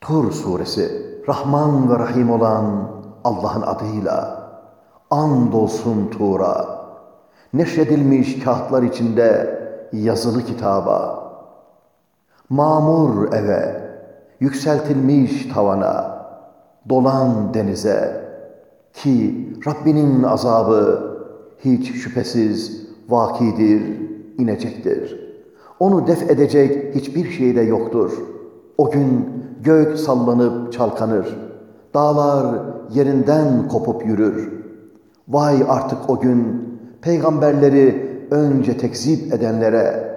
Tur suresi. Rahman ve Rahim olan Allah'ın adıyla. Andolsun Tur'a. Neşredilmiş kağıtlar içinde yazılı kitaba. Mamur eve yükseltilmiş tavana dolan denize. Ki Rabbinin azabı hiç şüphesiz vakidir, inecektir. Onu def edecek hiçbir şey de yoktur. O gün gök sallanıp çalkanır. Dağlar yerinden kopup yürür. Vay artık o gün peygamberleri önce tekzip edenlere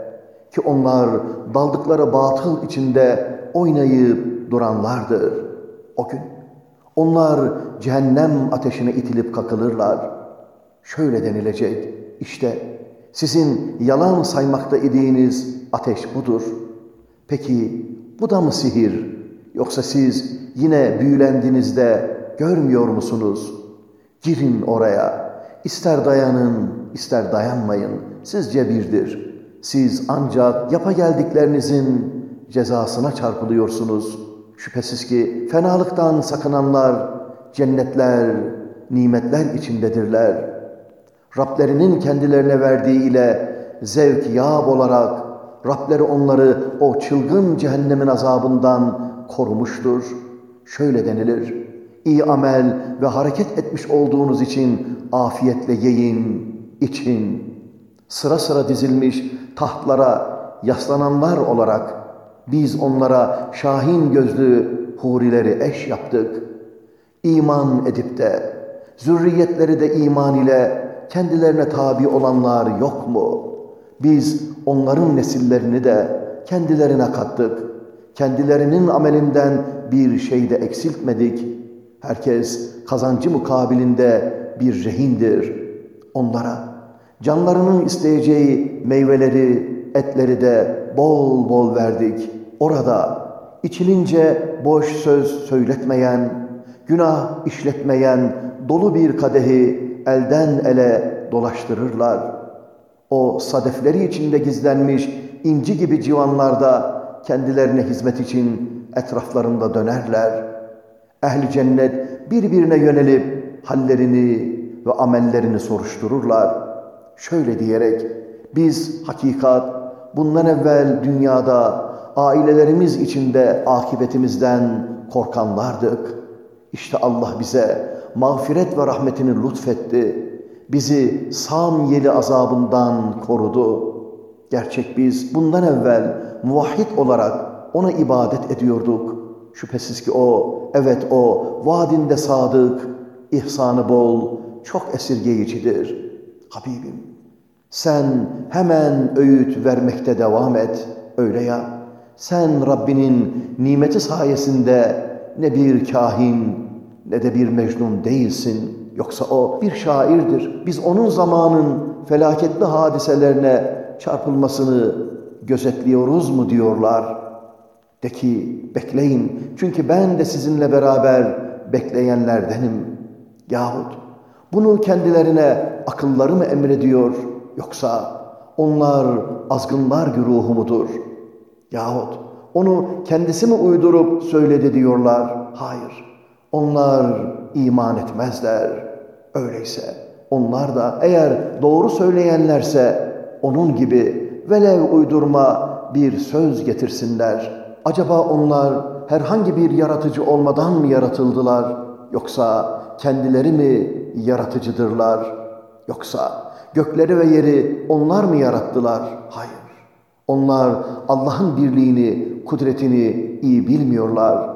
ki onlar daldıkları batıl içinde oynayıp duranlardır. O gün onlar cehennem ateşine itilip kakılırlar. Şöyle denilecek, işte sizin yalan saymakta idiğiniz ateş budur. Peki bu da mı sihir? Yoksa siz yine büyülendiğinizde görmüyor musunuz? Girin oraya. İster dayanın, ister dayanmayın. Sizce birdir. Siz ancak yapa geldiklerinizin cezasına çarpılıyorsunuz. Şüphesiz ki fenalıktan sakınanlar cennetler, nimetler içindedirler. Rablerinin kendilerine verdiği ile zevk yağ olarak Rableri onları o çılgın cehennemin azabından korumuştur. Şöyle denilir, iyi amel ve hareket etmiş olduğunuz için afiyetle yiyin, için. Sıra sıra dizilmiş tahtlara yaslananlar olarak biz onlara şahin gözlü hurileri eş yaptık. İman edip de zürriyetleri de iman ile kendilerine tabi olanlar yok mu? Biz onların nesillerini de kendilerine kattık. Kendilerinin amelinden bir şey de eksiltmedik. Herkes kazancı mukabilinde bir rehindir. Onlara canlarının isteyeceği meyveleri, etleri de bol bol verdik. Orada içilince boş söz söyletmeyen, günah işletmeyen dolu bir kadehi elden ele dolaştırırlar. O sadefleri içinde gizlenmiş inci gibi civanlarda kendilerine hizmet için etraflarında dönerler. Ehli cennet birbirine yönelip hallerini ve amellerini soruştururlar. Şöyle diyerek biz hakikat bundan evvel dünyada ailelerimiz içinde akibetimizden korkanlardık. İşte Allah bize mağfiret ve rahmetini lütfetti. Bizi sam yeli azabından korudu. Gerçek biz bundan evvel muvahhid olarak ona ibadet ediyorduk. Şüphesiz ki o, evet o, vaadinde sadık, ihsanı bol, çok esirgeyicidir. Habibim, sen hemen öğüt vermekte devam et, öyle ya. Sen Rabbinin nimeti sayesinde ne bir kahin ne de bir mecnun değilsin. Yoksa o bir şairdir. Biz onun zamanın felaketli hadiselerine çarpılmasını gözetliyoruz mu diyorlar. De ki bekleyin çünkü ben de sizinle beraber bekleyenlerdenim. Yahut bunu kendilerine akılları mı emrediyor yoksa onlar azgınlar güruhu mudur? Yahut onu kendisi mi uydurup söyledi diyorlar? Hayır. Onlar iman etmezler. Öyleyse onlar da eğer doğru söyleyenlerse onun gibi velev uydurma bir söz getirsinler. Acaba onlar herhangi bir yaratıcı olmadan mı yaratıldılar? Yoksa kendileri mi yaratıcıdırlar? Yoksa gökleri ve yeri onlar mı yarattılar? Hayır. Onlar Allah'ın birliğini, kudretini iyi bilmiyorlar.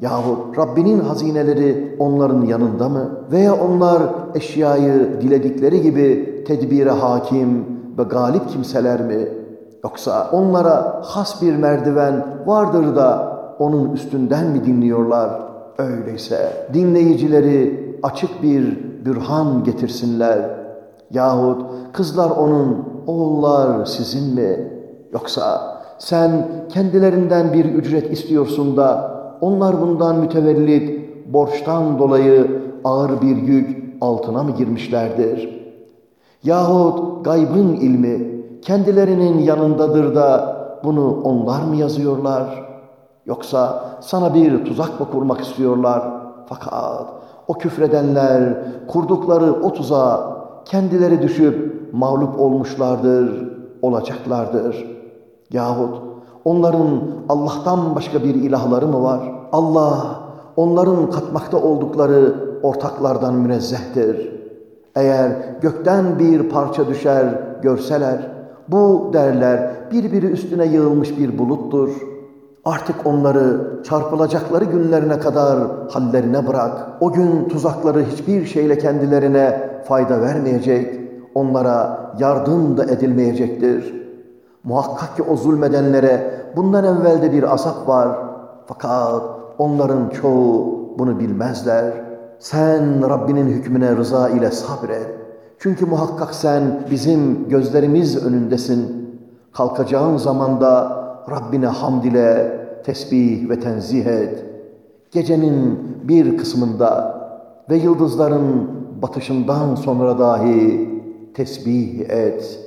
Yahut Rabbinin hazineleri onların yanında mı? Veya onlar eşyayı diledikleri gibi tedbire hakim ve galip kimseler mi? Yoksa onlara has bir merdiven vardır da onun üstünden mi dinliyorlar? Öyleyse dinleyicileri açık bir bürhan getirsinler. Yahut kızlar onun, oğullar sizin mi? Yoksa sen kendilerinden bir ücret istiyorsun da onlar bundan mütevellit borçtan dolayı ağır bir yük altına mı girmişlerdir? Yahut gaybın ilmi kendilerinin yanındadır da bunu onlar mı yazıyorlar? Yoksa sana bir tuzak mı kurmak istiyorlar? Fakat o küfredenler kurdukları o tuzağa kendileri düşüp mağlup olmuşlardır, olacaklardır. Yahut onların Allah'tan başka bir ilahları mı var? Allah onların katmakta oldukları ortaklardan münezzehtir. Eğer gökten bir parça düşer görseler, bu derler birbiri üstüne yığılmış bir buluttur. Artık onları çarpılacakları günlerine kadar hallerine bırak. O gün tuzakları hiçbir şeyle kendilerine fayda vermeyecek, onlara yardım da edilmeyecektir. Muhakkak ki o zulmedenlere bundan evvelde bir azap var. Fakat onların çoğu bunu bilmezler. Sen Rabbinin hükmüne rıza ile sabret. Çünkü muhakkak sen bizim gözlerimiz önündesin. Kalkacağın zamanda Rabbine hamd ile tesbih ve tenzih et. Gecenin bir kısmında ve yıldızların batışından sonra dahi tesbih et.